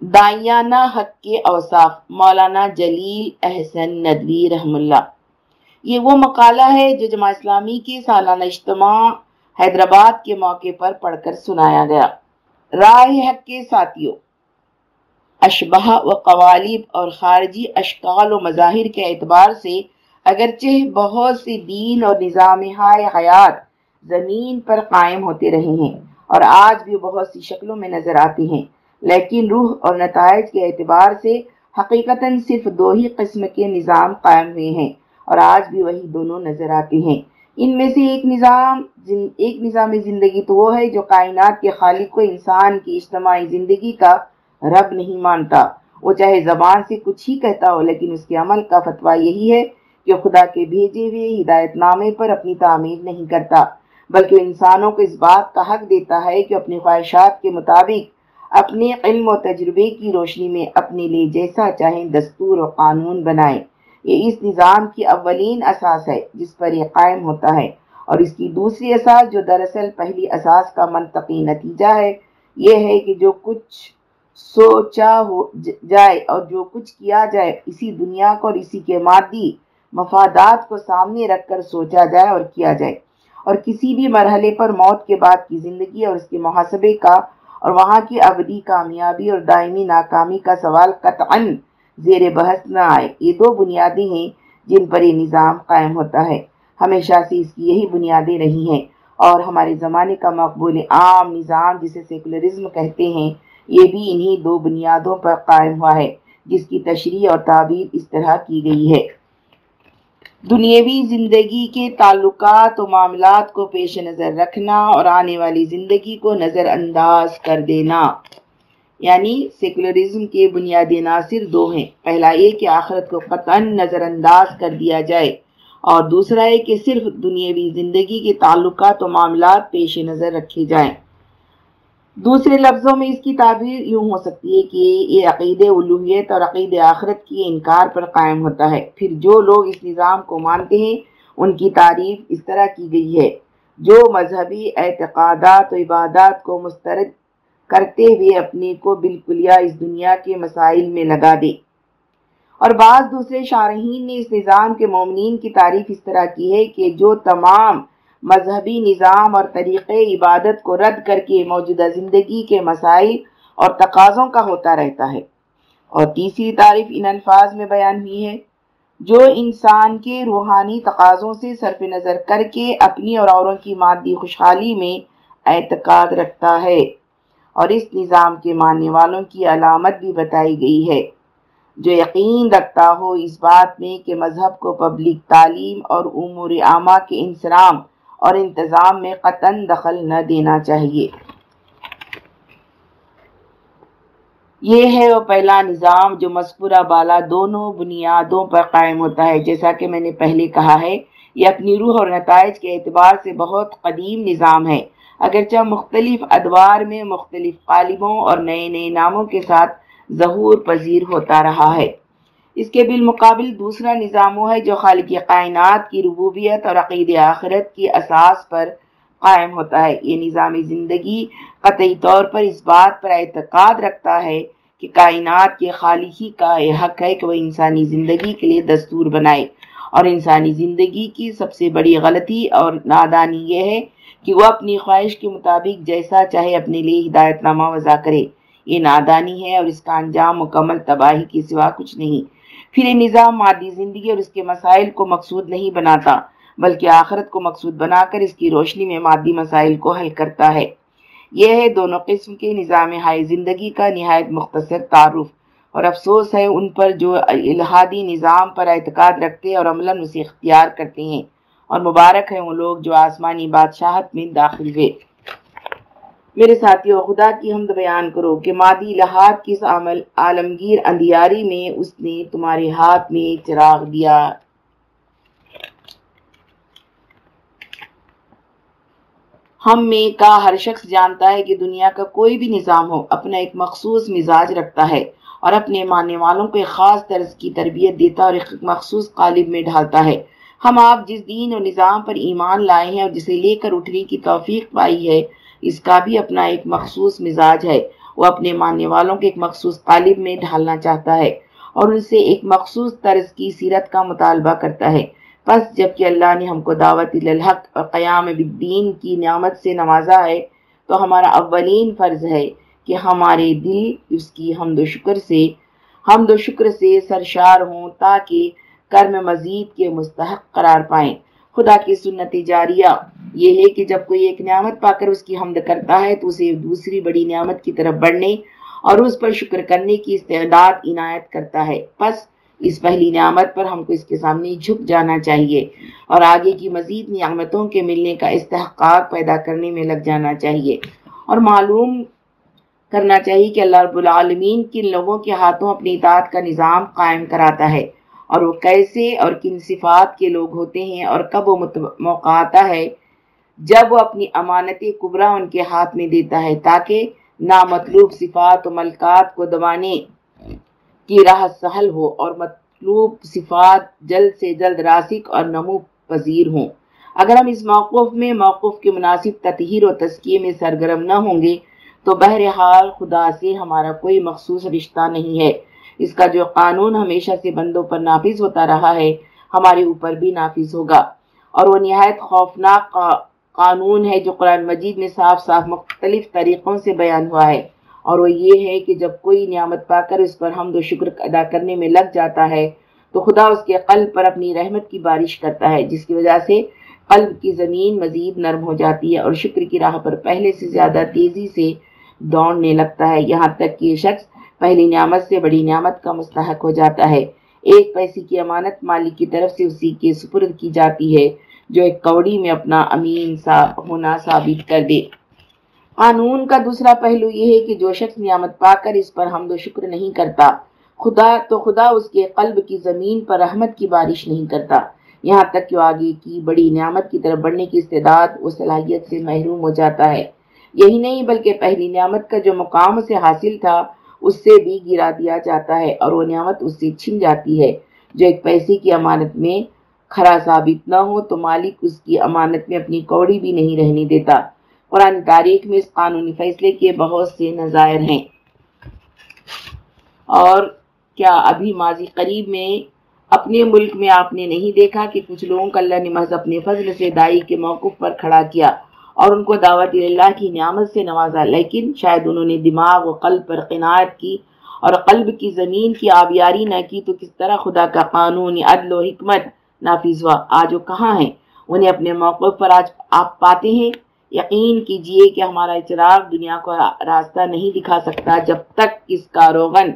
دائیانہ حق کے اوصاف، مولانا جلیل احسن ندوی رحم اللہ۔ یہ وہ مقالہ ہے جو جماعت اسلامی کے سالانہ اجتماع حیدرآباد کے موقع پر پڑھ کر سنایا گیا۔ رائے حق کے ساتھیوں اشبہ و قوالب اور خارجی اشکال و مظاہر کے اعتبار سے اگرچہ بہت سے دین اور نظام حیات زمین پر قائم ہوتے رہے ہیں اور آج بھی بہت سی شکلوں میں نظر آتی ہیں۔ لیکن روح اور نتائج کے اعتبار سے حقیقتاً صرف دو ہی قسم کے نظام قائم ہوئے ہیں اور آج بھی وہی دونوں نظر آتے ہیں۔ ان میں سے ایک نظام ایک نظام زندگی تو وہ ہے جو کائنات کے خالق کو انسان کی اجتماعی زندگی کا رب نہیں مانتا۔ وہ چاہے زبان سے کچھ ہی کہتا ہو، لیکن اس کے عمل کا فتویٰ یہی ہے کہ خدا کے بھیجے ہوئے ہدایت نامے پر اپنی تعمیر نہیں کرتا، بلکہ انسانوں کو اس بات کا حق دیتا ہے کہ اپنی خواہشات کے مطابق اپنے علم و تجربے کی روشنی میں اپنے لیے جیسا چاہیں دستور و قانون بنائیں۔ یہ اس نظام کی اولین اساس ہے جس پر یہ قائم ہوتا ہے۔ اور اس کی دوسری اساس جو دراصل پہلی اساس کا منطقی نتیجہ ہے، یہ ہے کہ جو کچھ سوچا ہو جائے اور جو کچھ کیا جائے، اسی دنیا کو اور اسی کے مادی مفادات کو سامنے رکھ کر سوچا جائے اور کیا جائے۔ اور کسی بھی مرحلے پر موت کے بعد کی زندگی اور اس کے محاسبے کا اور وہاں کی ابدی کامیابی اور دائمی ناکامی کا سوال قطعا زیر بحث نہ آئے۔ یہ دو بنیادیں ہیں جن پر یہ نظام قائم ہوتا ہے۔ ہمیشہ سے اس کی یہی بنیادیں رہی ہیں۔ اور ہمارے زمانے کا مقبول عام نظام جسے سیکولرزم کہتے ہیں، یہ بھی انہی دو بنیادوں پر قائم ہوا ہے، جس کی تشریح اور تعبیر اس طرح کی گئی ہے۔ دنیاوی زندگی کے تعلقات و معاملات کو پیش نظر رکھنا اور آنے والی زندگی کو نظر انداز کر دینا۔ یعنی سیکولرزم کے بنیادی عناصر دو ہیں۔ پہلا یہ کہ آخرت کو قطعا نظر انداز کر دیا جائے۔ اور دوسرا ہے کہ صرف دنیاوی زندگی کے تعلقات و معاملات پیش نظر رکھے جائیں۔ دوسرے لفظوں میں اس کی تعبیر یوں ہو سکتی ہے کہ یہ عقید الوحیت اور عقید آخرت کی انکار پر قائم ہوتا ہے۔ پھر جو لوگ اس نظام کو مانتے ہیں، ان کی تعریف اس طرح کی گئی ہے۔ جو مذہبی اعتقادات و عبادات کو مسترد کرتے ہوئے اپنے کو بالکل اس دنیا کے مسائل میں لگا دے۔ اور بعض دوسرے شارحین نے اس نظام کے مومنین کی تعریف اس طرح کی ہے کہ جو تمام مذہبی نظام اور طریقے عبادت کو رد کر کے موجودہ زندگی کے مسائل اور تقاضوں کا ہوتا رہتا ہے۔ اور تیسری تعریف ان الفاظ میں بیان ہوئی ہے، جو انسان کے روحانی تقاضوں سے صرف نظر کر کے اپنی اور اوروں کی مادی خوشحالی میں اعتقاد رکھتا ہے۔ اور اس نظام کے ماننے والوں کی علامت بھی بتائی گئی ہے۔ جو یقین رکھتا ہو اس بات میں کہ مذہب کو پبلک تعلیم اور امور عامہ کے انسرام اور انتظام میں قطن دخل نہ دینا چاہیے۔ یہ ہے وہ پہلا نظام جو مذکورہ بالا دونوں بنیادوں پر قائم ہوتا ہے۔ جیسا کہ میں نے پہلے کہا ہے، یہ اپنی روح اور نتائج کے اعتبار سے بہت قدیم نظام ہے۔ اگرچہ مختلف ادوار میں مختلف قالبوں اور نئے نئے ناموں کے ساتھ ظہور پذیر ہوتا رہا ہے۔ اس کے بالمقابل دوسرا نظام وہ ہے جو خالق کائنات کی ربوبیت اور عقید آخرت کی اساس پر قائم ہوتا ہے۔ یہ نظام زندگی قطعی طور پر اس بات پر اعتقاد رکھتا ہے کہ کائنات کے خالقی کا یہ حق ہے کہ وہ انسانی زندگی کے لیے دستور بنائے۔ اور انسانی زندگی کی سب سے بڑی غلطی اور نادانی یہ ہے کہ وہ اپنی خواہش کے مطابق جیسا چاہے اپنے لیے ہدایت نامہ وضع کرے۔ یہ نادانی ہے اور اس کا انجام مکمل تباہی کے سوا کچھ نہیں۔ پھر یہ نظام مادی زندگی اور اس کے مسائل کو مقصود نہیں بناتا، بلکہ آخرت کو مقصود بنا کر اس کی روشنی میں مادی مسائل کو حل کرتا ہے۔ یہ ہے دونوں قسم کے نظام ہائی زندگی کا نہایت مختصر تعارف، اور افسوس ہے ان پر جو الہادی نظام پر اعتقاد رکھتے اور عملاً اسے اختیار کرتے ہیں۔ اور مبارک ہیں وہ لوگ جو آسمانی بادشاہت میں داخل ہوئے۔ میرے ساتھیوں خدا کی حمد بیان کرو کہ مادی لحاظ کس عمل عالمگیر اندھیاری میں اس نے تمہارے ہاتھ میں چراغ دیا۔ ہم میں کا ہر شخص جانتا ہے کہ دنیا کا کوئی بھی نظام ہو، اپنا ایک مخصوص مزاج رکھتا ہے اور اپنے ماننے والوں کو ایک خاص طرز کی تربیت دیتا اور ایک مخصوص قالب میں ڈھالتا ہے۔ ہم آپ جس دین اور نظام پر ایمان لائے ہیں اور جسے لے کر اٹھنے کی توفیق پائی ہے اس کا بھی اپنا ایک مخصوص مزاج ہے۔ وہ اپنے ماننے والوں کے ایک مخصوص قالب میں ڈھالنا چاہتا ہے اور ان سے ایک مخصوص طرز کی سیرت کا مطالبہ کرتا ہے۔ پس جبکہ اللہ نے ہم کو دعوت الحق اور قیام بالدین کی نعمت سے نوازا ہے، تو ہمارا اولین فرض ہے کہ ہمارے دل اس کی حمد و شکر سے، حمد و شکر سے سرشار ہوں تاکہ کرم مزید کے مستحق قرار پائیں۔ خدا کی سنت جاریہ یہ ہے کہ جب کوئی ایک نعمت پا کر اس کی حمد کرتا ہے تو اسے دوسری بڑی نعمت کی طرف بڑھنے اور اس پر شکر کرنے کی استعداد عنایت کرتا ہے۔ پس اس پہلی نعمت پر ہم کو اس کے سامنے جھک جانا چاہیے اور آگے کی مزید نعمتوں کے ملنے کا استحقاق پیدا کرنے میں لگ جانا چاہیے اور معلوم کرنا چاہیے کہ اللہ رب العالمین کن لوگوں کے ہاتھوں اپنی اطاعت کا نظام قائم کراتا ہے۔ اور وہ کیسے اور کن صفات کے لوگ ہوتے ہیں اور کب وہ موقع آتا ہے۔ جب وہ اپنی امانت کبرا ان کے ہاتھ میں دیتا ہے تاکہ نامطلوب صفات و ملکات کو دبانے کی راہ سہل ہو اور مطلوب صفات جلد سے جلد راسک اور نمو پذیر ہوں۔ اگر ہم اس موقف میں، موقف کے مناسب تطہیر و تسکیے میں سرگرم نہ ہوں گے تو بہرحال خدا سے ہمارا کوئی مخصوص رشتہ نہیں ہے۔ اس کا جو قانون ہمیشہ سے بندوں پر نافذ ہوتا رہا ہے، ہمارے اوپر بھی نافذ ہوگا۔ اور وہ نہایت خوفناک قانون ہے جو قرآن مجید میں صاف صاف مختلف طریقوں سے بیان ہوا ہے۔ اور وہ یہ ہے کہ جب کوئی نعمت پا کر اس پر حمد و شکر ادا کرنے میں لگ جاتا ہے، تو خدا اس کے قلب پر اپنی رحمت کی بارش کرتا ہے، جس کی وجہ سے قلب کی زمین مزید نرم ہو جاتی ہے اور شکر کی راہ پر پہلے سے زیادہ تیزی سے دوڑنے لگتا ہے۔ یہاں تک کہ یہ شخص پہلی نعمت سے بڑی نعمت کا مستحق ہو جاتا ہے۔ ایک پیسے کی امانت مالک کی طرف سے اسی کے سپرد کی جاتی ہے، جو ایک کوڑی میں اپنا امین سا ہونا ثابت کر دے۔ قانون کا دوسرا پہلو یہ ہے کہ جو شخص نعمت پا کر اس پر حمد و شکر نہیں کرتا، خدا تو خدا اس کے قلب کی زمین پر رحمت کی بارش نہیں کرتا۔ یہاں تک کہ آگے کی بڑی نعمت کی طرف بڑھنے کی استعداد و صلاحیت سے محروم ہو جاتا ہے۔ یہی نہیں بلکہ پہلی نعمت کا جو مقام سے حاصل تھا اس سے بھی گرا دیا جاتا ہے اور وہ نعمت اس سے چھن جاتی ہے۔ جو ایک پیسے کی امانت میں کھرا ثابت نہ ہو تو مالک اس کی امانت میں اپنی کوڑی بھی نہیں رہنے دیتا۔ قرآن تاریخ میں اس قانونی فیصلے کے بہت سے نظائر ہیں۔ اور کیا ابھی ماضی قریب میں اپنے ملک میں آپ نے نہیں دیکھا کہ کچھ لوگوں کا اللہ نے محض اپنے فضل سے دائی کے موقف پر کھڑا کیا؟ اور ان کو دعوت اللہ کی نعمت سے نوازا، لیکن شاید انہوں نے دماغ و قلب پر قناعت کی اور قلب کی زمین کی آبیاری نہ کی، تو کس طرح خدا کا قانون عدل و حکمت نافذ ہوا؟ آج وہ کہاں ہیں؟ انہیں اپنے موقف پر آج آپ پاتے ہیں؟ یقین کیجیے کہ ہمارا چراغ دنیا کو راستہ نہیں دکھا سکتا جب تک اس کا روغن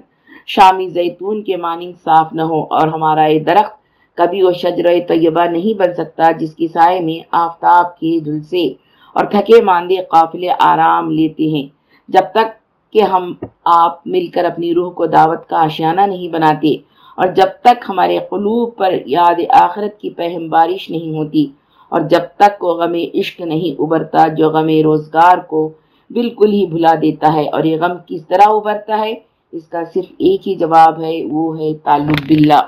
شامی زیتون کے مانند صاف نہ ہو اور ہمارا یہ درخت کبھی وہ شجر طیبہ نہیں بن سکتا جس کی سائے میں آفتاب کے دل سے اور تھکے ماندے قافلے آرام لیتے ہیں۔ جب تک کہ ہم آپ مل کر اپنی روح کو دعوت کا آشیانہ نہیں بناتے اور جب تک ہمارے قلوب پر یاد آخرت کی پہم بارش نہیں ہوتی اور جب تک وہ غم عشق نہیں ابھرتا جو غم روزگار کو بالکل ہی بھلا دیتا ہے اور یہ غم کس طرح ابھرتا ہے، اس کا صرف ایک ہی جواب ہے، وہ ہے تعلق باللہ۔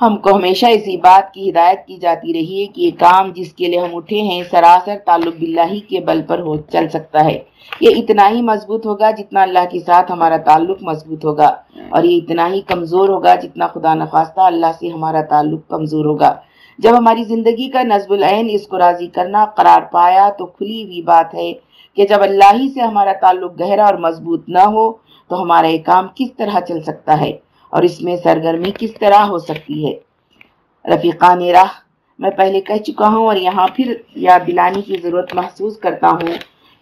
ہم کو ہمیشہ اسی بات کی ہدایت کی جاتی رہی ہے کہ یہ کام جس کے لیے ہم اٹھے ہیں، سراسر تعلق باللہ کے بل پر ہو، چل سکتا ہے۔ یہ اتنا ہی مضبوط ہوگا جتنا اللہ کے ساتھ ہمارا تعلق مضبوط ہوگا۔ اور یہ اتنا ہی کمزور ہوگا جتنا خدا نخواستہ اللہ سے ہمارا تعلق کمزور ہوگا۔ جب ہماری زندگی کا نظب العین اس کو راضی کرنا قرار پایا تو کھلی ہوئی بات ہے کہ جب اللہ ہی سے ہمارا تعلق گہرا اور مضبوط نہ ہو تو ہمارا یہ کام کس طرح چل سکتا ہے۔ اور اس میں سرگرمی کس طرح ہو سکتی ہے؟ رفیقان راہ، میں پہلے کہہ چکا ہوں اور یہاں پھر یاد دلانے کی ضرورت محسوس کرتا ہوں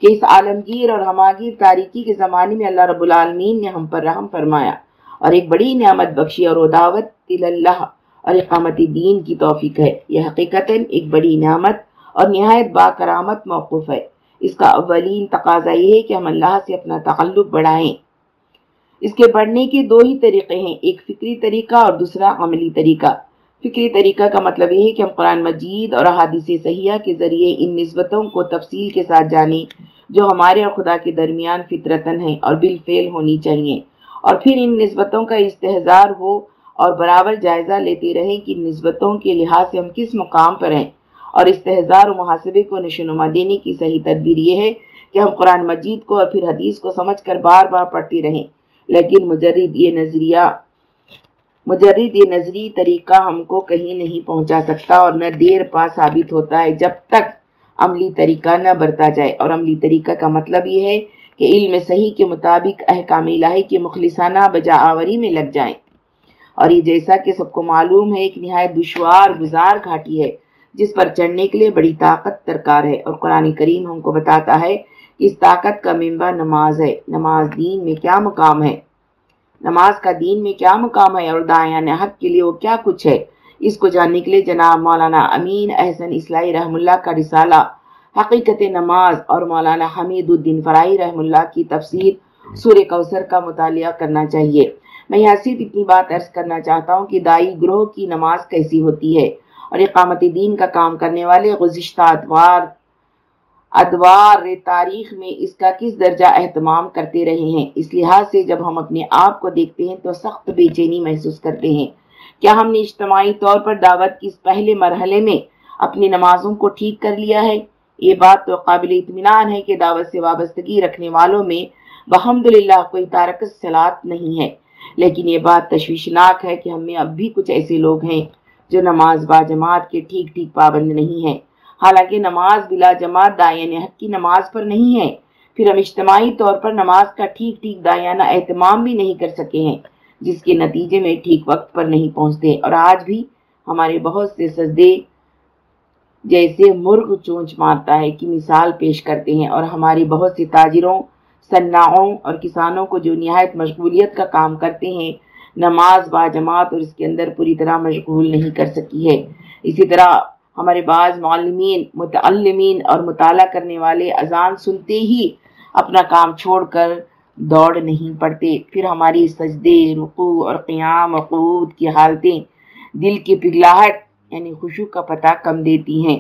کہ اس عالمگیر اور ہماگیر تاریکی کے زمانے میں اللہ رب العالمین نے ہم پر رحم فرمایا اور ایک بڑی نعمت بخشی اور دعوت اللہ اور اقامت دین کی توفیق ہے۔ یہ حقیقت ایک بڑی نعمت اور نہایت با کرامت موقف ہے۔ اس کا اولین تقاضا یہ ہے کہ ہم اللہ سے اپنا تعلق بڑھائیں۔ اس کے بڑھنے کے دو ہی طریقے ہیں، ایک فکری طریقہ اور دوسرا عملی طریقہ۔ فکری طریقہ کا مطلب یہ ہے کہ ہم قرآن مجید اور احادیث صحیحہ کے ذریعے ان نسبتوں کو تفصیل کے ساتھ جانیں جو ہمارے اور خدا کے درمیان فطرتن ہیں اور بالفعل ہونی چاہیے۔ اور پھر ان نسبتوں کا استحضار ہو اور برابر جائزہ لیتے رہیں کہ نسبتوں کے لحاظ سے ہم کس مقام پر ہیں۔ اور استحزار و محاسبے کو نشونما دینے کی صحیح تدبیر یہ ہے کہ ہم قرآن مجید کو اور پھر حدیث کو سمجھ کر بار بار پڑھتے رہیں۔ لیکن مجرد یہ نظریہ مجرد یہ نظری طریقہ ہم کو کہیں نہیں پہنچا سکتا اور نہ دیر پا ثابت ہوتا ہے جب تک عملی طریقہ نہ برتا جائے۔ اور عملی طریقہ کا مطلب یہ ہے کہ علم صحیح کے مطابق احکام الہی کے مخلصانہ بجا آوری میں لگ جائیں۔ اور یہ جیسا کہ سب کو معلوم ہے، ایک نہایت دشوار گزار گھاٹی ہے، جس پر چڑھنے کے لیے بڑی طاقت درکار ہے۔ اور قرآن کریم ہم کو بتاتا ہے اس طاقت کا ممبر نماز ہے۔ نماز دین میں کیا مقام ہے؟ نماز کا دین میں کیا مقام ہے اور دایان حق کے لیے وہ کیا کچھ ہے؟ اس کو جاننے کے لیے جناب مولانا امین احسن اسلائی رحم اللہ کا رسالہ، حقیقت نماز اور مولانا حمید الدین فرائی رحم اللہ کی تفسیر سور کوثر کا مطالعہ کرنا چاہیے۔ میں یہاں صرف اتنی بات عرض کرنا چاہتا ہوں کہ دائی گروہ کی نماز کیسی ہوتی ہے اور اقامت دین کا کام کرنے والے گزشتہ ادوار ادوار تاریخ میں اس کا کس درجہ اہتمام کرتے رہے ہیں؟ اس لحاظ سے جب ہم اپنے آپ کو دیکھتے ہیں تو سخت بے چینی محسوس کرتے ہیں۔ کیا ہم نے اجتماعی طور پر دعوت کی اس پہلے مرحلے میں اپنی نمازوں کو ٹھیک کر لیا ہے؟ یہ بات تو قابل اطمینان ہے کہ دعوت سے وابستگی رکھنے والوں میں بحمد للہ کوئی تارک سلاد نہیں ہے۔ لیکن یہ بات تشویشناک ہے کہ ہم میں اب بھی کچھ ایسے لوگ ہیں جو نماز با جماعت کے ٹھیک ٹھیک پابند نہیں ہیں۔ حالانکہ نماز بلا جماعت دائین یعنی حق کی نماز پر نہیں ہے۔ پھر ہم اجتماعی طور پر نماز کا ٹھیک ٹھیک دائانہ اہتمام بھی نہیں کر سکے ہیں، جس کے نتیجے میں ٹھیک وقت پر نہیں پہنچتے۔ اور آج بھی ہمارے بہت سے سجدے جیسے مرغ چونچ مارتا ہے کی مثال پیش کرتے ہیں۔ اور ہماری بہت سے تاجروں صناعوں اور کسانوں کو جو نہایت مشغولیت کا کام کرتے ہیں، نماز با جماعت اور اس کے اندر پوری طرح مشغول نہیں کر سکی ہے۔ اسی طرح ہمارے بعض معلمین، متعلمین اور مطالعہ کرنے والے اذان سنتے ہی اپنا کام چھوڑ کر دوڑ نہیں پڑتے۔ پھر ہماری سجدے رقو اور قیام عقود کی حالتیں دل کی پگلاہٹ یعنی خوشو کا پتہ کم دیتی ہیں۔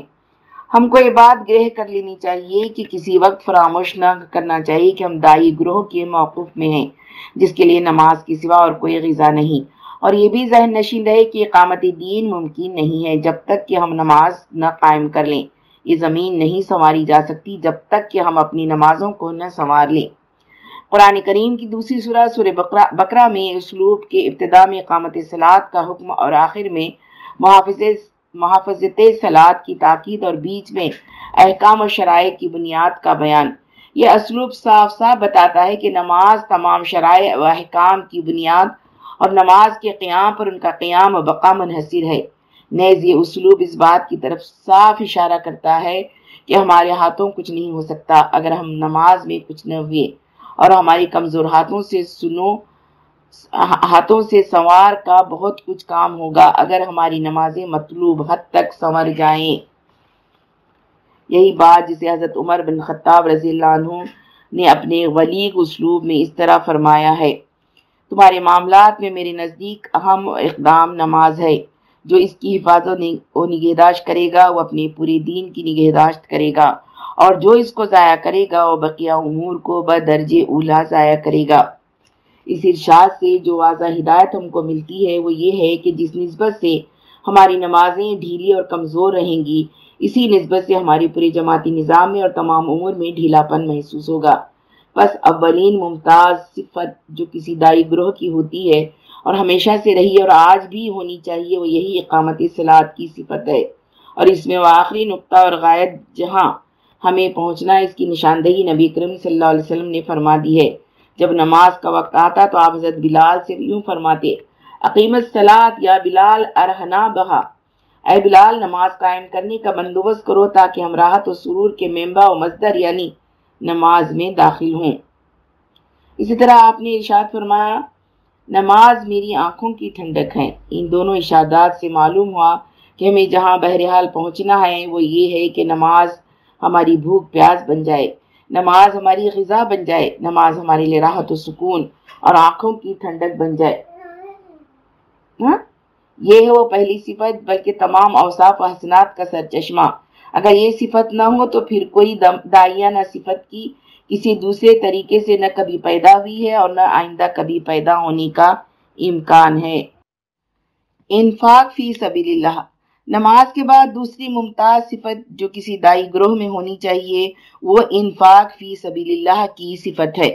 ہم کو یہ بات گرہ کر لینی چاہیے کہ کسی وقت فراموش نہ کرنا چاہیے کہ ہم دائی گروہ کے موقف میں ہیں، جس کے لیے نماز کی سوا اور کوئی غذا نہیں۔ اور یہ بھی ذہن نشین رہے کہ اقامت دین ممکن نہیں ہے جب تک کہ ہم نماز نہ قائم کر لیں۔ یہ زمین نہیں سنواری جا سکتی جب تک کہ ہم اپنی نمازوں کو نہ سنوار لیں۔ قرآن کریم کی دوسری سورہ سورہ بقرہ میں اسلوب کے ابتدا میں اقامت سلاد کا حکم اور آخر میں محافظ محافظت سلاد کی تاکید اور بیچ میں احکام و شرائع کی بنیاد کا بیان۔ یہ اسلوب صاف صاف بتاتا ہے کہ نماز تمام شرائع و احکام کی بنیاد اور نماز کے قیام پر ان کا قیام و بقا منحصر ہے۔ نیز یہ اسلوب اس بات کی طرف صاف اشارہ کرتا ہے کہ ہمارے ہاتھوں کچھ نہیں ہو سکتا اگر ہم نماز میں کچھ نہ ہوئے۔ اور ہماری کمزور ہاتھوں سے سنو، ہاتھوں سے سوار کا بہت کچھ کام ہوگا اگر ہماری نمازیں مطلوب حد تک سنور جائیں۔ یہی بات جسے حضرت عمر بن خطاب رضی اللہ عنہ نے اپنے ولیگ اسلوب میں اس طرح فرمایا ہے۔ تمہارے معاملات میں میرے نزدیک اہم اقدام نماز ہے۔ جو اس کی حفاظت و نگہداشت کرے گا، وہ اپنے پورے دین کی نگہداشت کرے گا۔ اور جو اس کو ضائع کرے گا، وہ بقیہ امور کو بدرج اولا ضائع کرے گا۔ اس ارشاد سے جو واضح ہدایت ہم کو ملتی ہے، وہ یہ ہے کہ جس نسبت سے ہماری نمازیں ڈھیلی اور کمزور رہیں گی، اسی نسبت سے ہماری پوری جماعتی نظام میں اور تمام امور میں ڈھیلا پن محسوس ہوگا۔ بس اولین ممتاز صفت جو کسی دائی گروہ کی ہوتی ہے اور ہمیشہ سے رہی اور آج بھی ہونی چاہیے وہ یہی اقامت سلاد کی صفت ہے۔ اور اس میں وہ آخری نقطہ اور غائب جہاں ہمیں پہنچنا اس کی نشاندہی نبی کرم صلی اللہ علیہ وسلم نے فرما دی ہے۔ جب نماز کا وقت آتا تو آپ حضرت بلال سے یوں فرماتے عقیمت سلاد یا بلال ارحنا بہا۔ اے بلال، نماز قائم کرنے کا بندوبست کرو تاکہ ہم راحت و سرور کے ممبا و مزدر یعنی نماز میں داخل ہوں۔ اسی طرح آپ نے ارشاد فرمایا، نماز میری آنکھوں کی ٹھنڈک ہے۔ ان دونوں اشادات سے معلوم ہوا کہ ہمیں جہاں بہرحال پہنچنا ہے، وہ یہ ہے کہ نماز ہماری بھوک، پیاس بن جائے۔ نماز ہماری غذا بن جائے۔ نماز ہمارے لیے راحت و سکون اور آنکھوں کی ٹھنڈک بن جائے۔ ہاں؟ یہ ہے وہ پہلی صفت، بلکہ تمام اوصاف و حسنات کا سر چشمہ اگر یہ صفت نہ ہو تو پھر کوئی دائیا نہ صفت کی کسی دوسرے طریقے سے نہ کبھی پیدا ہوئی ہے اور نہ آئندہ کبھی پیدا ہونے کا امکان ہے۔ انفاق فی سبیل اللہ نماز کے بعد دوسری ممتاز صفت جو کسی دائی گروہ میں ہونی چاہیے، وہ انفاق فی سبیل اللہ کی صفت ہے۔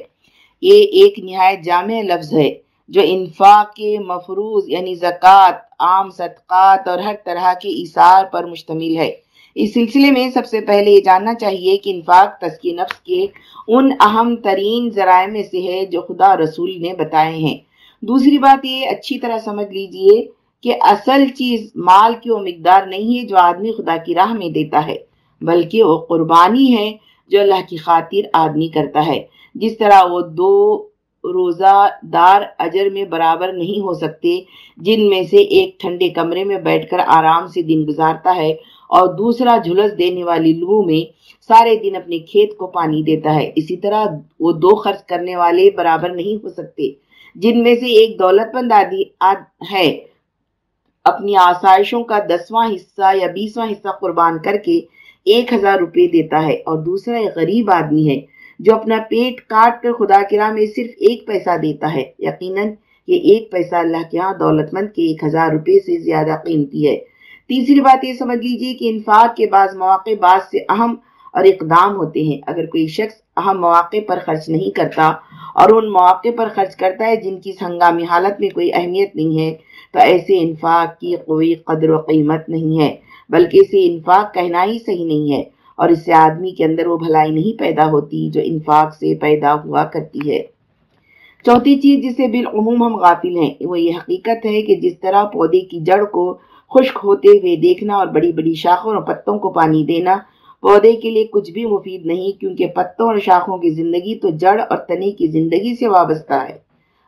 یہ ایک نہایت جامع لفظ ہے جو انفاق کے مفروض یعنی زکوٰۃ، عام صدقات اور ہر طرح کے اثار پر مشتمل ہے۔ اس سلسلے میں سب سے پہلے یہ جاننا چاہیے کہ انفاق تسکی نفس کے ان اہم ترین ذرائع میں سے ہے جو خدا رسول نے بتائے ہیں۔ دوسری بات یہ، اچھی طرح سمجھ لیجیے کہ اصل چیز مال کی وہ مقدار نہیں ہے جو آدمی خدا کی راہ میں دیتا ہے، بلکہ وہ قربانی ہے جو اللہ کی خاطر آدمی کرتا ہے۔ جس طرح وہ دو روزہ دار اجر میں برابر نہیں ہو سکتے، جن میں سے ایک ٹھنڈے کمرے میں بیٹھ کر آرام سے دن گزارتا ہے اور دوسرا جھلس دینے والی لو میں سارے دن اپنے کھیت کو پانی دیتا ہے۔ اسی طرح وہ دو خرچ کرنے والے برابر نہیں ہو سکتے، جن میں سے ایک دولت مند آدی ہے۔ اپنی آسائشوں کا دسواں حصہ یا بیسواں حصہ قربان کر کے ایک ہزار روپے دیتا ہے۔ اور دوسرا ایک غریب آدمی ہے جو اپنا پیٹ کاٹ کر خدا کی راہ میں صرف ایک پیسہ دیتا ہے۔ یقیناً یہ ایک پیسہ اللہ کے ہاں دولت مند کے ایک ہزار روپے سے زیادہ قیمتی ہے۔ تیسری بات یہ سمجھ لیجیے کہ انفاق کے بعض مواقع بعض سے اہم اور اقدام ہوتے ہیں۔ اگر کوئی شخص اہم مواقع پر خرچ نہیں کرتا اور ان مواقع پر خرچ کرتا ہے جن کی ہنگامی حالت میں کوئی اہمیت نہیں ہے، تو ایسے انفاق کی کوئی قدر و قیمت نہیں ہے، بلکہ اسے انفاق کہنا ہی صحیح نہیں ہے۔ اور اس سے آدمی کے اندر وہ بھلائی نہیں پیدا ہوتی جو انفاق سے پیدا ہوا کرتی ہے۔ چوتھی چیز جسے بالعموم ہم غافل ہیں، وہ یہ حقیقت ہے کہ جس طرح پودے کی جڑ کو خشک ہوتے ہوئے دیکھنا اور بڑی بڑی شاخوں اور پتوں کو پانی دینا۔ پودے کے لیے کچھ بھی مفید نہیں، کیونکہ پتوں اور شاخوں کی زندگی تو جڑ اور تنے کی زندگی سے وابستہ ہے۔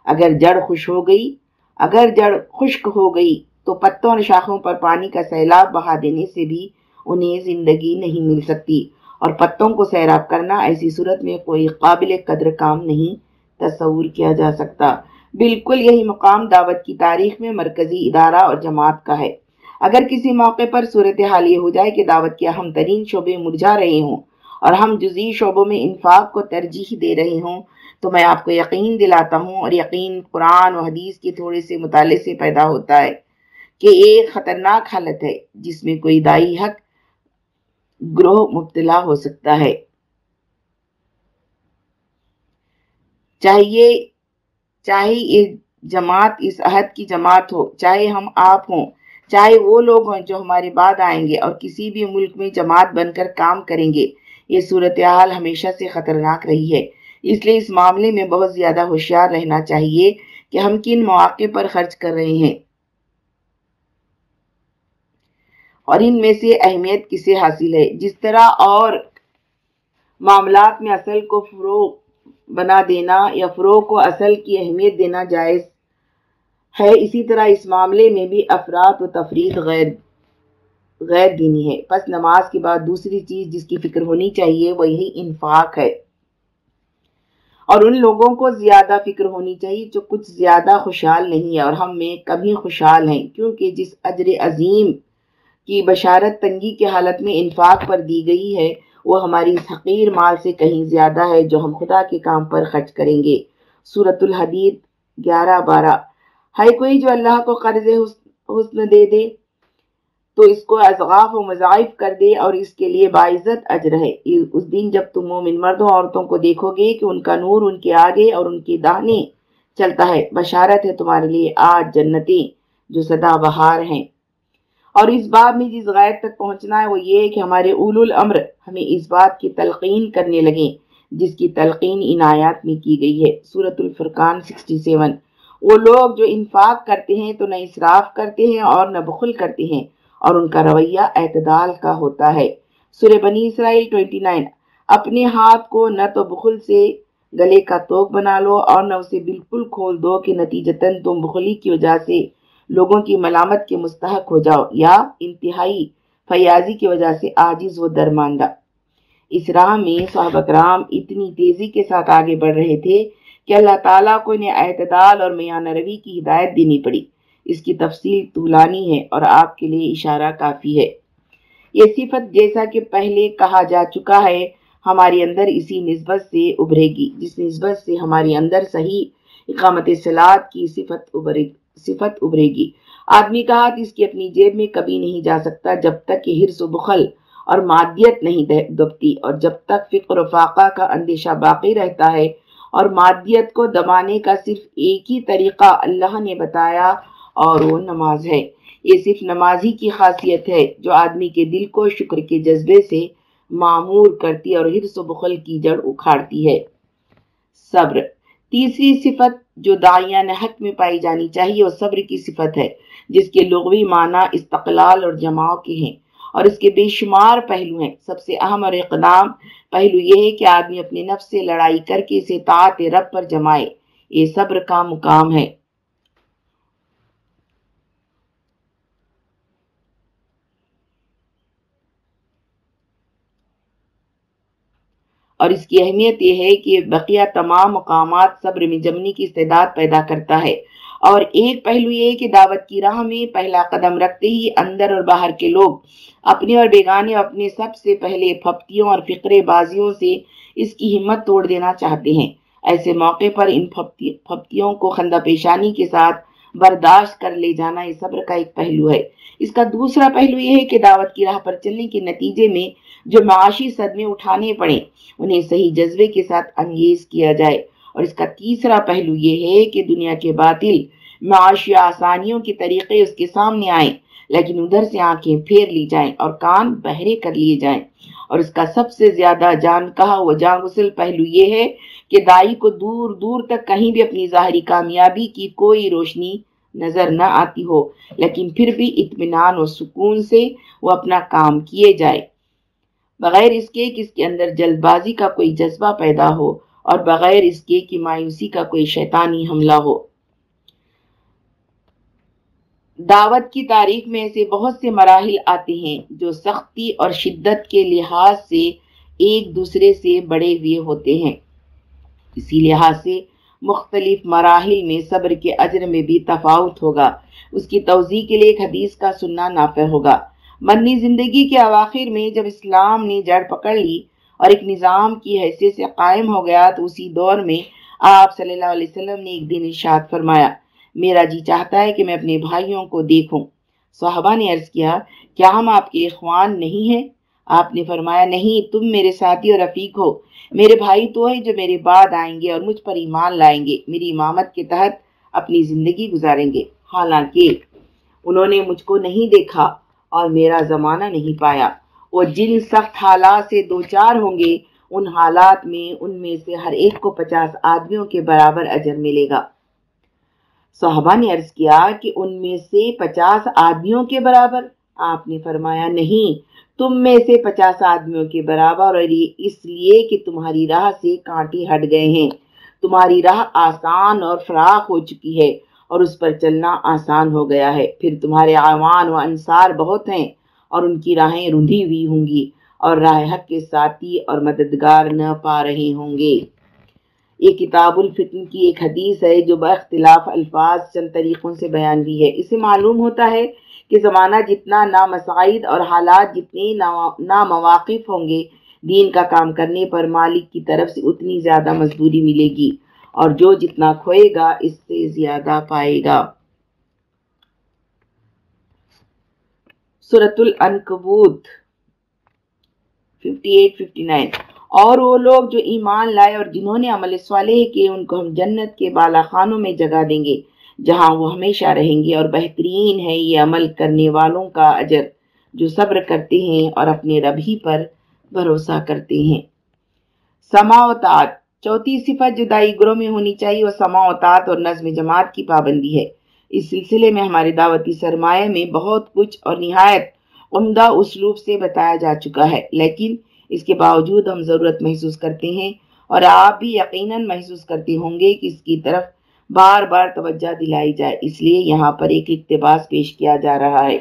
اگر جڑ خوش ہو گئی، اگر جڑ خشک ہو گئی، تو پتوں اور شاخوں پر پانی کا سیلاب بہا دینے سے بھی انہیں زندگی نہیں مل سکتی۔ اور پتوں کو سیراب کرنا ایسی صورت میں کوئی قابل قدر کام نہیں، تصور کیا جا سکتا۔ بالکل یہی مقام دعوت کی تاریخ میں مرکزی ادارہ اور جماعت کا ہے۔ اگر کسی موقع پر صورتحال یہ ہو جائے کہ دعوت کے اہم ترین شعبے مرجا رہے ہوں اور ہم جزی شعبوں میں انفاق کو ترجیح دے رہے ہوں، تو میں آپ کو یقین دلاتا ہوں اور یقین قرآن و حدیث کے تھوڑے سے مطالعے سے پیدا ہوتا ہے کہ ایک خطرناک حالت ہے جس میں کوئی دائی حق گروہ مبتلا ہو سکتا ہے۔ چاہیے، چاہے یہ جماعت اس عہد کی جماعت ہو، چاہے ہم آپ ہوں چاہے وہ لوگ ہوں جو ہمارے بعد آئیں گے اور کسی بھی ملک میں جماعت بن کر کام کریں گے، یہ صورتحال ہمیشہ سے خطرناک رہی ہے۔ اس لیے اس معاملے میں بہت زیادہ ہوشیار رہنا چاہیے کہ ہم کن مواقع پر خرچ کر رہے ہیں۔ اور ان میں سے اہمیت کسے حاصل ہے؟ جس طرح اور معاملات میں اصل کو فروغ بنا دینا یا فروغ کو اصل کی اہمیت دینا جائز ہے اسی طرح اس معاملے میں بھی افراد و تفریح غیر غیر دینی ہے۔ پس نماز کے بعد دوسری چیز جس کی فکر ہونی چاہیے وہ یہی انفاق ہے۔ اور ان لوگوں کو زیادہ فکر ہونی چاہیے جو کچھ زیادہ خوشحال نہیں ہے اور ہم میں کبھی خوشحال ہیں، کیونکہ جس اجر عظیم کی بشارت تنگی کے حالت میں انفاق پر دی گئی ہے، وہ ہماری حقیر مال سے کہیں زیادہ ہے جو ہم خدا کے کام پر خرچ کریں گے۔ سورت الحدید، گیارہ بارہ۔ ہے کوئی جو اللہ کو قرض حسن دے دے، تو اس کو اضغاف و مضائف کر دے اور اس کے لیے باعزت اجر ہے۔ اس دن جب تم مومن مردوں عورتوں کو دیکھو گے کہ ان کا نور ان کے آگے اور ان کے داہنے چلتا ہے، بشارت ہے تمہارے لیے آج جنتیں جو سدا بہار ہیں۔ اور اس بات میں جس غیر تک پہنچنا ہے وہ یہ کہ ہمارے اول الامر ہمیں اس بات کی تلقین کرنے لگیں جس کی تلقین ان آیات میں کی گئی ہے۔ سورت الفرقان 67 وہ لوگ جو انفاق کرتے ہیں تو نہ اسراف کرتے ہیں اور نہ بخل کرتے ہیں، اور ان کا رویہ اعتدال کا ہوتا ہے۔ سورہ بنی اسرائیل 29 اپنے ہاتھ کو نہ تو بخل سے گلے کا توک بنا لو اور نہ اسے بالکل کھول دو کہ نتیجتاً تم بخلی کی وجہ سے لوگوں کی ملامت کے مستحق ہو جاؤ یا انتہائی فیاضی کی وجہ سے آجز و درماندہ۔ اس راہ میں صحابہ کرام اتنی تیزی کے ساتھ آگے بڑھ رہے تھے کہ اللہ تعالیٰ کو انہیں اعتدال اور میان روی کی ہدایت دینی پڑی۔ اس کی تفصیل طولانی ہے اور آپ کے لیے اشارہ کافی ہے۔ یہ صفت جیسا کہ پہلے کہا جا چکا ہے ہماری اندر اسی نسبت سے ابھرے گی۔ جس نسبت سے ہماری اندر صحیح اقامت سلاد کی صفت ابھرے صفت ابھرے گی۔ آدمی کا ہاتھ اس کی اپنی جیب میں کبھی نہیں جا سکتا جب تک کہ حرص و بخل اور مادیت نہیں دبتی اور جب تک فقر و فاقہ کا اندیشہ باقی رہتا ہے اور مادیت کو دبانے کا صرف ایک ہی طریقہ اللہ نے بتایا اور وہ نماز ہے۔ یہ صرف نمازی کی خاصیت ہے جو آدمی کے دل کو شکر کے جذبے سے معمور کرتی اور حرص و بخل کی جڑ اکھاڑتی ہے۔ صبر، تیسری صفت جو دائیان حق میں پائی جانی چاہیے وہ صبر کی صفت ہے، جس کے لغوی معنی استقلال اور جماع کے ہیں اور اس کے بے شمار پہلو ہیں۔ سب سے اہم اور اقدام پہلو یہ ہے کہ آدمی اپنے نفس سے لڑائی کر کے اسے طاعت رب پر جمائے۔ یہ صبر کا مقام ہے۔ اور اس کی اہمیت یہ ہے کہ بقیہ تمام مقامات صبر میں جمنی کی استعداد پیدا کرتا ہے۔ اور ایک پہلو یہ ہے کہ دعوت کی راہ میں پہلا قدم رکھتے ہی اندر اور باہر کے لوگ اپنے اور بیگانے اپنے سب سے پہلے پھپتیوں اور فقرے بازیوں سے اس کی ہمت توڑ دینا چاہتے ہیں۔ ایسے موقع پر ان پھپتیوں کو خندہ پیشانی کے ساتھ برداشت کر لے جانا یہ صبر کا ایک پہلو ہے۔ اس کا دوسرا پہلو یہ ہے کہ دعوت کی راہ پر چلنے کے نتیجے میں جو معاشی صدمے اٹھانے پڑے انہیں صحیح جذبے کے ساتھ انگیز کیا جائے۔ اور اس کا تیسرا پہلو یہ ہے کہ دنیا کے باطل معاشی آسانیوں کے طریقے اس کے سامنے آئیں، لیکن ادھر سے آنکھیں پھیر لی جائیں اور کان بہرے کر لیے جائیں۔ اور اس کا سب سے زیادہ جان کہا وہ جان غسل پہلو یہ ہے کہ دائی کو دور دور تک کہیں بھی اپنی ظاہری کامیابی کی کوئی روشنی نظر نہ آتی ہو، لیکن پھر بھی اطمینان و سکون سے وہ اپنا کام کیے جائے۔ بغیر اس کے کہ اس کے اندر جلد بازی کا کوئی جذبہ پیدا ہو اور بغیر اس کے کہ مایوسی کا کوئی شیطانی حملہ ہو۔ دعوت کی تاریخ میں ایسے بہت سے مراحل آتے ہیں جو سختی اور شدت کے لحاظ سے ایک دوسرے سے بڑے ہوئے ہوتے ہیں۔ اسی لحاظ سے مختلف مراحل میں صبر کے اجر میں بھی تفاوت ہوگا۔ اس کی توضیح کے لیے ایک حدیث کا سننا نافع ہوگا۔ منی زندگی کے اواخر میں جب اسلام نے جڑ پکڑ لی اور ایک نظام کی حیثیت سے قائم ہو گیا تو اسی دور میں آپ صلی اللہ علیہ وسلم نے ایک دن ارشاد فرمایا، میرا جی چاہتا ہے کہ میں اپنے بھائیوں کو دیکھوں۔ صحابہ نے عرض کیا کیا ہم آپ کے اخوان نہیں ہیں؟ آپ نے فرمایا، نہیں، تم میرے ساتھی اور رفیق ہو۔ میرے بھائی تو ہے جو میرے بعد آئیں گے اور مجھ پر ایمان لائیں گے۔ میری امامت کے تحت اپنی زندگی گزاریں گے۔ حالانکہ انہوں نے مجھ کو نہیں دیکھا اور میرا زمانہ نہیں پایا۔ وہ جن سخت حالات سے دو چار ہوں گے، ان حالات میں ان میں سے ہر ایک کو پچاس آدمیوں کے برابر اجر ملے گا۔ صحابہ نے عرض کیا کہ ان میں سے پچاس آدمیوں کے برابر۔ آپ نے فرمایا، نہیں، تم میں سے پچاس آدمیوں کے برابر، اور اس لیے کہ تمہاری راہ سے کانٹے ہٹ گئے ہیں۔ تمہاری راہ آسان اور فراخ ہو چکی ہے اور اس پر چلنا آسان ہو گیا ہے۔ پھر تمہارے عوان و انصار بہت ہیں۔ اور ان کی راہیں رندھی ہوئی ہوں گی اور راہ حق کے ساتھی اور مددگار نہ پا رہے ہوں گے۔ یہ کتاب الفتن کی ایک حدیث ہے جو باختلاف الفاظ چند طریقوں سے بیان بھی ہے۔ اسے معلوم ہوتا ہے کہ زمانہ جتنا نامسائد اور حالات جتنے نامواقف ہوں گے، دین کا کام کرنے پر مالک کی طرف سے اتنی زیادہ مزدوری ملے گی اور جو جتنا کھوئے گا، اس سے زیادہ پائے گا۔ سورت الانکبوت 58-59 اور وہ لوگ جو ایمان لائے اور جنہوں نے عمل صالح کیے، ان کو ہم جنت کے بالا خانوں میں جگہ دیں گے، جہاں وہ ہمیشہ رہیں گے۔ اور بہترین ہے یہ عمل کرنے والوں کا اجر، جو صبر کرتے ہیں اور اپنے رب ہی پر بھروسہ کرتے ہیں۔ سماوتات چوتھی صفت جو دائی گروہ میں ہونی چاہیے وہ سماوتات اور نظم جماعت کی پابندی ہے۔ اس سلسلے میں ہمارے دعوتی سرمایہ میں بہت کچھ اور نہایت عمدہ اسلوب سے بتایا جا چکا ہے، لیکن اس کے باوجود ہم ضرورت محسوس کرتے ہیں اور آپ بھی یقیناً محسوس کرتے ہوں گے کہ اس کی طرف بار بار توجہ دلائی جائے۔ اس لیے یہاں پر ایک اقتباس پیش کیا جا رہا ہے۔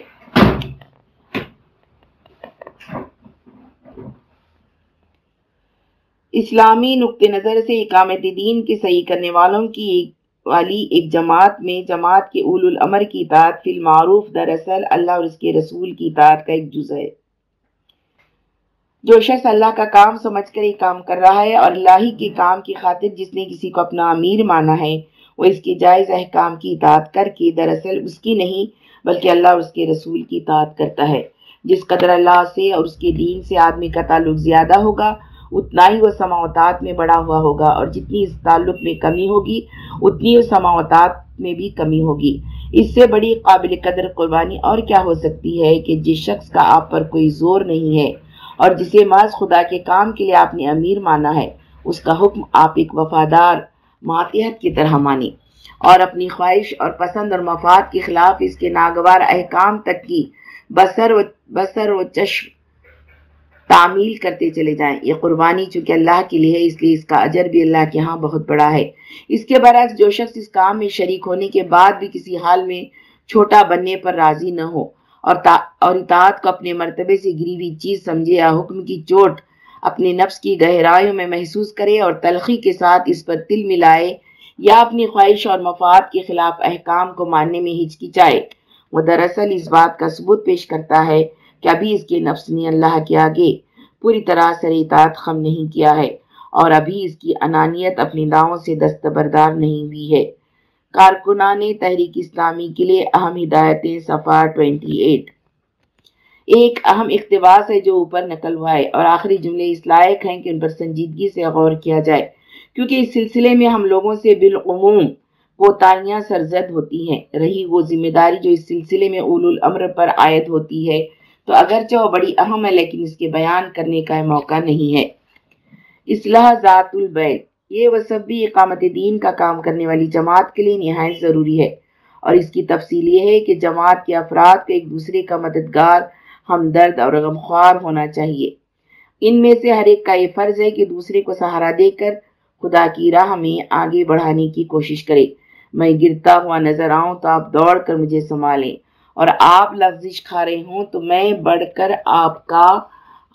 اسلامی نقطہ نظر سے اقامت دین کے صحیح کرنے والوں کی ایک والی ایک جماعت میں، جماعت کے اول الامر کی اطاعت فی المعروف دراصل اللہ اور اس کے رسول کی اطاعت کا ایک جز ہے۔ جو شخص اللہ کا کام سمجھ کر یہ کام کر رہا ہے اور اللہ ہی کے کام کی خاطر جس نے کسی کو اپنا امیر مانا ہے، وہ اس کی جائز احکام کی اطاعت کر کے دراصل اس کی نہیں، بلکہ اللہ اور اس کے رسول کی اطاعت کرتا ہے۔ جس قدر اللہ سے اور اس کے دین سے آدمی کا تعلق زیادہ ہوگا اتنا ہی وہ سماوتات میں بڑا ہوا ہوگا اور جتنی اس تعلق میں کمی ہوگی، اتنی اس سماوتات میں بھی کمی ہوگی۔ اس سے بڑی قابل قدر قربانی اور کیا ہو سکتی ہے کہ جس شخص کا آپ پر کوئی زور نہیں ہے اور جسے محض خدا کے کام کے لیے آپ نے امیر مانا ہے، اس کا حکم آپ ایک وفادار ماتحت کی طرح مانی۔ اور اپنی خواہش اور پسند اور مفاد کے خلاف اس کے ناگوار احکام تک کی بسر و بسر و چشم تعمیل کرتے چلے جائیں۔ یہ قربانی چونکہ اللہ کے لیے ہے، اس لیے اس کا اجر بھی اللہ کے ہاں بہت بڑا ہے۔ اس کے برعکس جو شخص اس کام میں شریک ہونے کے بعد بھی کسی حال میں چھوٹا بننے پر راضی نہ ہو اور اور اطاعت کو اپنے مرتبے سے گری ہوئی چیز سمجھے یا حکم کی چوٹ اپنے نفس کی گہرائیوں میں محسوس کرے اور تلخی کے ساتھ اس پر تل ملائے یا اپنی خواہش اور مفاد کے خلاف احکام کو ماننے میں ہچکچائے۔ وہ دراصل اس بات کا ثبوت پیش کرتا ہے کہ ابھی اس کے نفس نے اللہ کے آگے پوری طرح سر اطاعت خم نہیں کیا ہے اور ابھی اس کی انانیت اپنی داؤں سے دستبردار نہیں ہوئی ہے۔ کارکنان تحریک اسلامی کے لیے اہم ہدایتیں صفحہ 28 ایک اہم اقتباس ہے جو اوپر نقل ہوا ہے اور آخری جملے اس لائق ہیں کہ ان پر سنجیدگی سے غور کیا جائے، کیونکہ اس سلسلے میں ہم لوگوں سے بالعموم کوتاہیاں سرزد ہوتی ہیں۔ رہی وہ ذمہ داری جو اس سلسلے میں اول الامر پر عائد ہوتی ہے۔ تو اگرچہ وہ بڑی اہم ہے، لیکن اس کے بیان کرنے کا موقع نہیں ہے۔ اصلاح ذات البیت، یہ وہ سب بھی اقامت دین کا کام کرنے والی جماعت کے لیے نہایت ضروری ہے۔ اور اس کی تفصیل یہ ہے کہ جماعت کے افراد کو ایک دوسرے کا مددگار، ہمدرد اور غمخوار ہونا چاہیے۔ ان میں سے ہر ایک کا یہ فرض ہے کہ دوسرے کو سہارا دے کر خدا کی راہ میں آگے بڑھانے کی کوشش کرے۔ میں گرتا ہوا نظر آؤں تو آپ دوڑ کر مجھے سنبھالیں۔ اور آپ لفظش کھا رہے ہوں تو میں بڑھ کر آپ کا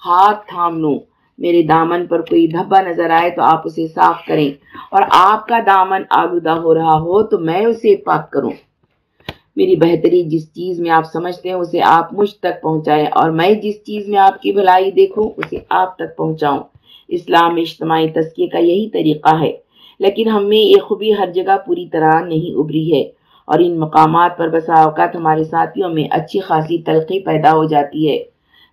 ہاتھ تھام لوں۔ میرے دامن پر کوئی دھبا نظر آئے تو آپ اسے صاف کریں۔ اور آپ کا دامن آلودہ ہو رہا ہو تو میں اسے پاک کروں۔ میری بہتری جس چیز میں آپ سمجھتے ہیں اسے آپ مجھ تک پہنچائیں اور میں جس چیز میں آپ کی بھلائی دیکھوں اسے آپ تک پہنچاؤں۔ اسلام اجتماعی تسکیے کا یہی طریقہ ہے۔ لیکن ہم میں یہ خوبی ہر جگہ پوری طرح نہیں ابری ہے۔ اور ان مقامات پر بسا اوقات ہمارے ساتھیوں میں اچھی خاصی تلخی پیدا ہو جاتی ہے،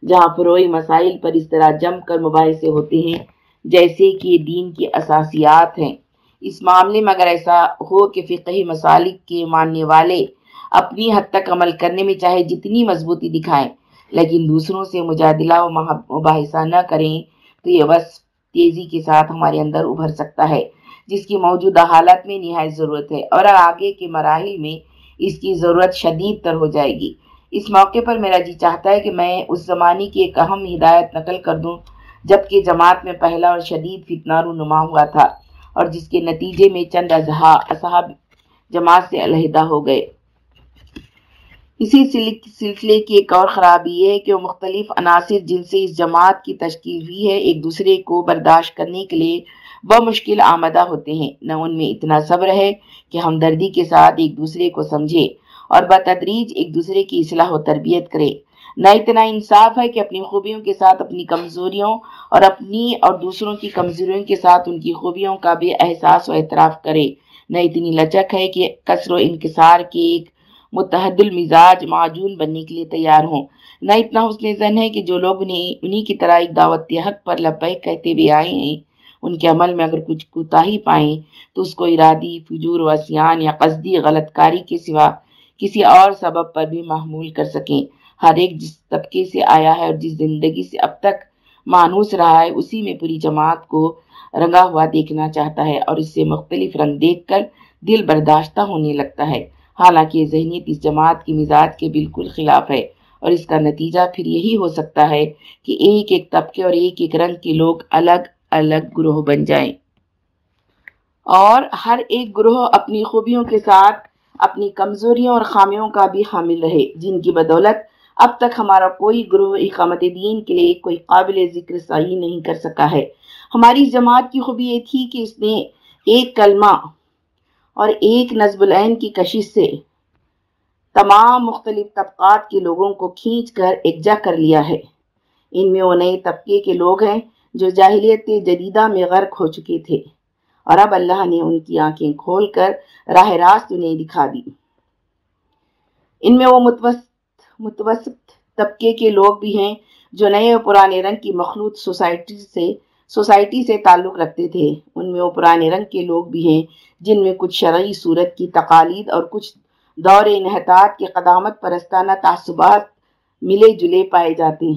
جہاں فروئی مسائل پر اس طرح جم کر مباحثے ہوتے ہیں، جیسے کہ دین کی اساسیات ہیں۔ اس معاملے میں اگر ایسا ہو کہ فقہی مسالک کے ماننے والے اپنی حد تک عمل کرنے میں چاہے جتنی مضبوطی دکھائیں، لیکن دوسروں سے مجادلہ و مباحثہ نہ کریں، تو یہ بس تیزی کے ساتھ ہمارے اندر ابھر سکتا ہے۔ جس کی موجودہ حالت میں نہایت ضرورت ہے اور آگے کے مراحل میں اس کی ضرورت شدید تر ہو جائے گی۔ اس موقع پر میرا جی چاہتا ہے کہ میں اس زمانے کی ایک اہم ہدایت نقل کر دوں، جبکہ جماعت میں پہلا اور شدید فتنہ رونما ہوا تھا اور جس کے نتیجے میں چند اضحا، اصحاب جماعت سے علیحدہ ہو گئے۔ اسی سلسلے کی ایک اور خرابی یہ ہے کہ وہ مختلف عناصر جن سے اس جماعت کی تشکیل ہوئی ہے، ایک دوسرے کو برداشت کرنے کے لیے بمشکل آمدہ ہوتے ہیں۔ نہ ان میں اتنا صبر ہے کہ ہمدردی کے ساتھ ایک دوسرے کو سمجھے اور بتدریج ایک دوسرے کی اصلاح و تربیت کرے۔ نہ اتنا انصاف ہے کہ اپنی خوبیوں کے ساتھ اپنی کمزوریوں اور اپنی اور دوسروں کی کمزوریوں کے ساتھ ان کی خوبیوں کا بھی احساس و اعتراف کرے۔ نہ اتنی لچک ہے کہ کثر و انکسار کے ایک متحد المزاج معجون بننے کے لیے تیار ہوں۔ نہ اتنا حسن زن ہے کہ جو لوگ انہیں انہی کی طرح ایک دعوت حق پر لبیک کہتے بھی آئے ہیں۔ ان کے عمل میں اگر کچھ کوتاہی پائیں تو اس کو ارادی، فجور وسیان یا قصدی غلط کاری کے سوا کسی اور سبب پر بھی محمول کر سکیں۔ ہر ایک جس طبقے سے آیا ہے اور جس زندگی سے اب تک مانوس رہا ہے، اسی میں پوری جماعت کو رنگا ہوا دیکھنا چاہتا ہے اور اس سے مختلف رنگ دیکھ کر دل برداشتہ ہونے لگتا ہے۔ حالانکہ یہ ذہنیت اس جماعت کی مزاج کے بالکل خلاف ہے اور اس کا نتیجہ پھر یہی ہو سکتا ہے کہ ایک ایک طبقے اور ایک ایک رنگ کے لوگ الگ الگ گروہ بن جائیں۔ اور ہر ایک گروہ اپنی خوبیوں کے ساتھ اپنی کمزوریوں اور خامیوں کا بھی حامل رہے، جن کی بدولت اب تک ہمارا کوئی گروہ اقامت دین کے لیے کوئی قابل ذکر صحیح نہیں کر سکا ہے۔ ہماری جماعت کی خوبی یہ تھی کہ اس نے ایک کلمہ اور ایک نظب العین کی کشش سے تمام مختلف طبقات کے لوگوں کو کھینچ کر اکجا کر لیا ہے۔ ان میں وہ نئے طبقے کے لوگ ہیں جو جاہلیت جدیدہ میں غرق ہو چکے تھے۔ اور اب اللہ نے ان کی آنکھیں کھول کر راہ راست انہیں دکھا دی۔ ان میں وہ متوسط طبقے کے لوگ بھی ہیں جو نئے اور پرانے رنگ کی مخلوط سوسائٹی سے سوسائٹی سے تعلق رکھتے تھے۔ ان میں وہ پرانے رنگ کے لوگ بھی ہیں جن میں کچھ شرعی صورت کی تقالید اور کچھ دور انحطاط کے قدامت پرستانہ تعصبات ملے جلے پائے جاتے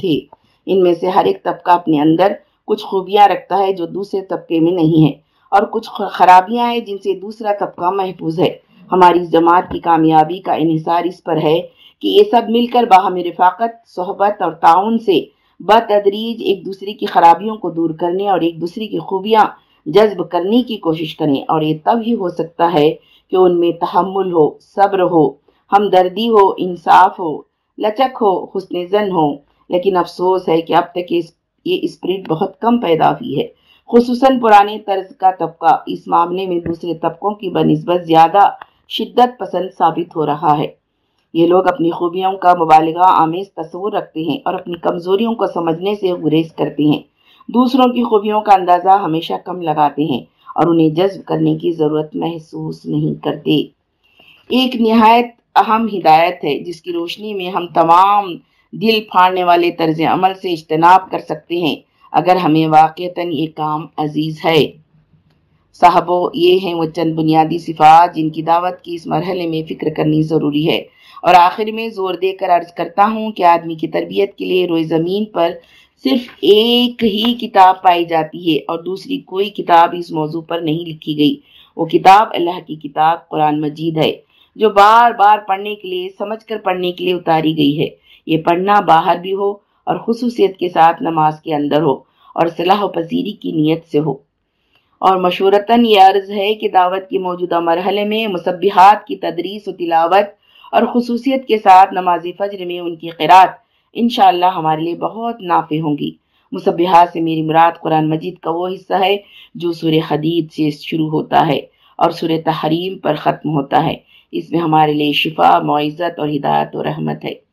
تھے۔ ان میں سے ہر ایک طبقہ اپنے اندر کچھ خوبیاں رکھتا ہے جو دوسرے طبقے میں نہیں ہے اور کچھ خرابیاں ہیں جن سے دوسرا طبقہ محفوظ ہے۔ ہماری جماعت کی کامیابی کا انحصار اس پر ہے کہ یہ سب مل کر باہم رفاقت، صحبت اور تعاون سے بتدریج ایک دوسرے کی خرابیوں کو دور کرنے اور ایک دوسرے کی خوبیاں جذب کرنے کی کوشش کریں۔ اور یہ تب ہی ہو سکتا ہے کہ ان میں تحمل ہو، صبر ہو، ہمدردی ہو، انصاف ہو، لچک ہو، حسن زن ہو۔ لیکن افسوس ہے کہ اب تک یہ اسپرٹ بہت کم پیدا ہوئی ہے۔ خصوصاً پرانے طرز کا طبقہ، اس معاملے میں دوسرے طبقوں کی بنسبت زیادہ شدت پسند ثابت ہو رہا ہے۔ یہ لوگ اپنی خوبیوں کا مبالغہ، آمیز تصور رکھتے ہیں اور اپنی کمزوریوں کو سمجھنے سے گریز کرتے ہیں۔ دوسروں کی خوبیوں کا اندازہ ہمیشہ کم لگاتے ہیں اور انہیں جذب کرنے کی ضرورت محسوس نہیں کرتے۔ ایک نہایت اہم ہدایت ہے، جس کی روشنی میں ہم تمام دل پھاڑنے والے طرز عمل سے اجتناب کر سکتے ہیں۔ اگر ہمیں واقعتاً یہ کام عزیز ہے۔ صاحبو، یہ ہیں وہ چند بنیادی صفات جن کی دعوت کی اس مرحلے میں فکر کرنی ضروری ہے۔ اور آخر میں زور دے کر عرض کرتا ہوں کہ آدمی کی تربیت کے لیے روئے زمین پر صرف ایک ہی کتاب پائی جاتی ہے اور دوسری کوئی کتاب اس موضوع پر نہیں لکھی گئی۔ وہ کتاب اللہ کی کتاب قرآن مجید ہے، جو بار بار پڑھنے کے لیے، سمجھ کر پڑھنے کے لیے اتاری گئی ہے۔ یہ پڑھنا باہر بھی ہو اور خصوصیت کے ساتھ نماز کے اندر ہو اور صلاح و پذیری کی نیت سے ہو۔ اور مشورتاً یہ عرض ہے کہ دعوت کی موجودہ مرحلے میں مصبحات کی تدریس و تلاوت اور خصوصیت کے ساتھ نماز فجر میں ان کی قرآت انشاءاللہ ہمارے لیے بہت نافع ہوں گی۔ مصبحات سے میری مراد قرآن مجید کا وہ حصہ ہے جو سور حدید سے شروع ہوتا ہے اور سور تحریم پر ختم ہوتا ہے۔ اس میں ہمارے لیے شفا، معزت اور ہدایت و رحمت ہے۔